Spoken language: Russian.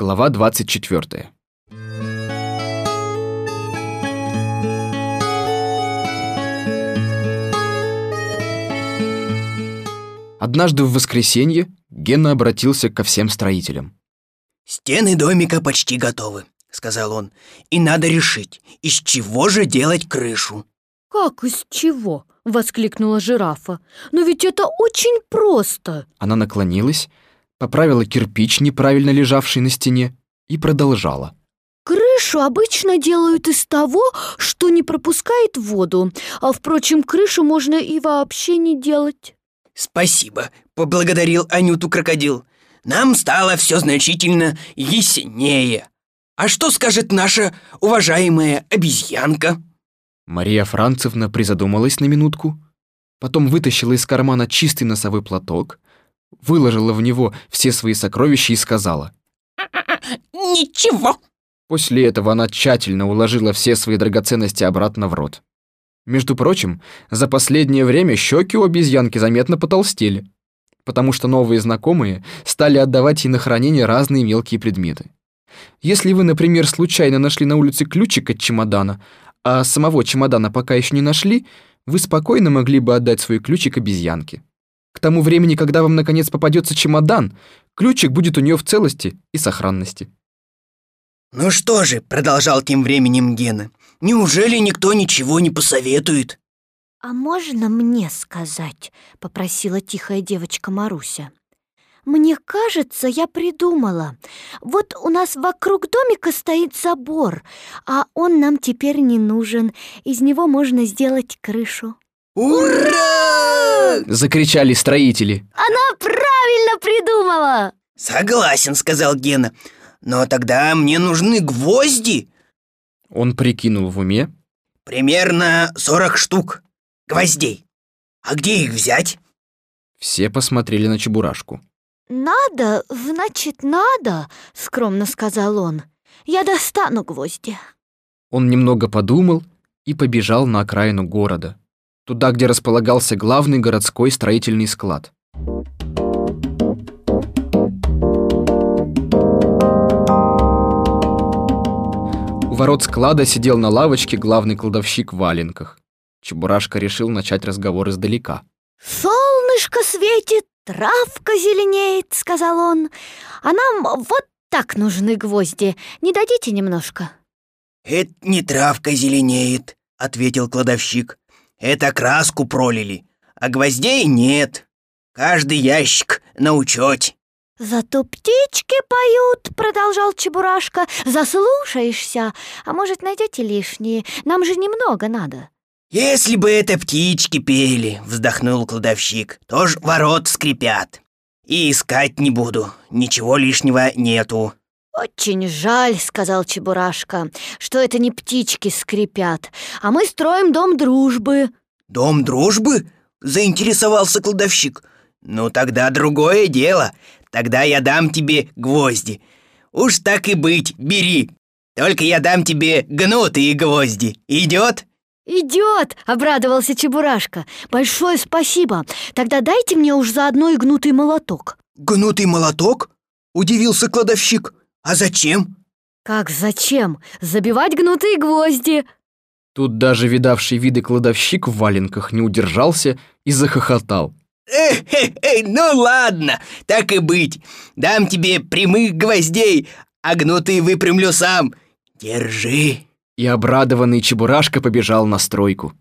Глава 24. Однажды в воскресенье Гена обратился ко всем строителям. «Стены домика почти готовы», — сказал он. «И надо решить, из чего же делать крышу». «Как из чего?» — воскликнула жирафа. «Но ведь это очень просто!» Она наклонилась, поправила кирпич, неправильно лежавший на стене, и продолжала. Крышу обычно делают из того, что не пропускает воду. А, впрочем, крышу можно и вообще не делать. «Спасибо», — поблагодарил Анюту крокодил. «Нам стало все значительно яснее. А что скажет наша уважаемая обезьянка?» Мария Францевна призадумалась на минутку, потом вытащила из кармана чистый носовой платок, выложила в него все свои сокровища и сказала. «Ничего». После этого она тщательно уложила все свои драгоценности обратно в рот. Между прочим, за последнее время щеки у обезьянки заметно потолстели, потому что новые знакомые стали отдавать ей на хранение разные мелкие предметы. Если вы, например, случайно нашли на улице ключик от чемодана, а самого чемодана пока еще не нашли, вы спокойно могли бы отдать свой ключик обезьянке. К тому времени, когда вам наконец попадется чемодан, ключик будет у нее в целости и сохранности. «Ну что же», — продолжал тем временем Гена, «неужели никто ничего не посоветует?» «А можно мне сказать?» — попросила тихая девочка Маруся. «Мне кажется, я придумала. Вот у нас вокруг домика стоит забор, а он нам теперь не нужен. Из него можно сделать крышу». «Ура!» Закричали строители. «Она правильно придумала!» «Согласен», — сказал Гена. «Но тогда мне нужны гвозди». Он прикинул в уме. «Примерно сорок штук гвоздей. А где их взять?» Все посмотрели на Чебурашку. «Надо, значит, надо», — скромно сказал он. «Я достану гвозди». Он немного подумал и побежал на окраину города, туда, где располагался главный городской строительный склад. У ворот склада сидел на лавочке главный кладовщик в валенках. Чебурашка решил начать разговор издалека. «Солнышко светит, травка зеленеет», — сказал он. «А нам вот так нужны гвозди. Не дадите немножко?» «Это не травка зеленеет», — ответил кладовщик. «Это краску пролили, а гвоздей нет. Каждый ящик на учете». «Зато птички поют», — продолжал Чебурашка. «Заслушаешься. А может, найдете лишние? Нам же немного надо». «Если бы это птички пели», — вздохнул кладовщик, — «то ж ворот скрипят. И искать не буду, ничего лишнего нету». «Очень жаль», — сказал Чебурашка, — «что это не птички скрипят, а мы строим дом дружбы». «Дом дружбы?» — заинтересовался кладовщик. «Ну тогда другое дело. Тогда я дам тебе гвозди. Уж так и быть, бери. Только я дам тебе гнутые гвозди. Идет?» «Идет!» — обрадовался Чебурашка. «Большое спасибо. Тогда дайте мне уж заодно и гнутый молоток». «Гнутый молоток?» — удивился кладовщик. «А зачем?» «Как зачем? Забивать гнутые гвозди!» Тут даже видавший виды кладовщик в валенках не удержался и захохотал. Эх, эх, эх, ну ладно, так и быть. Дам тебе прямых гвоздей, а гнутые выпрямлю сам. Держи. И обрадованный Чебурашка побежал на стройку.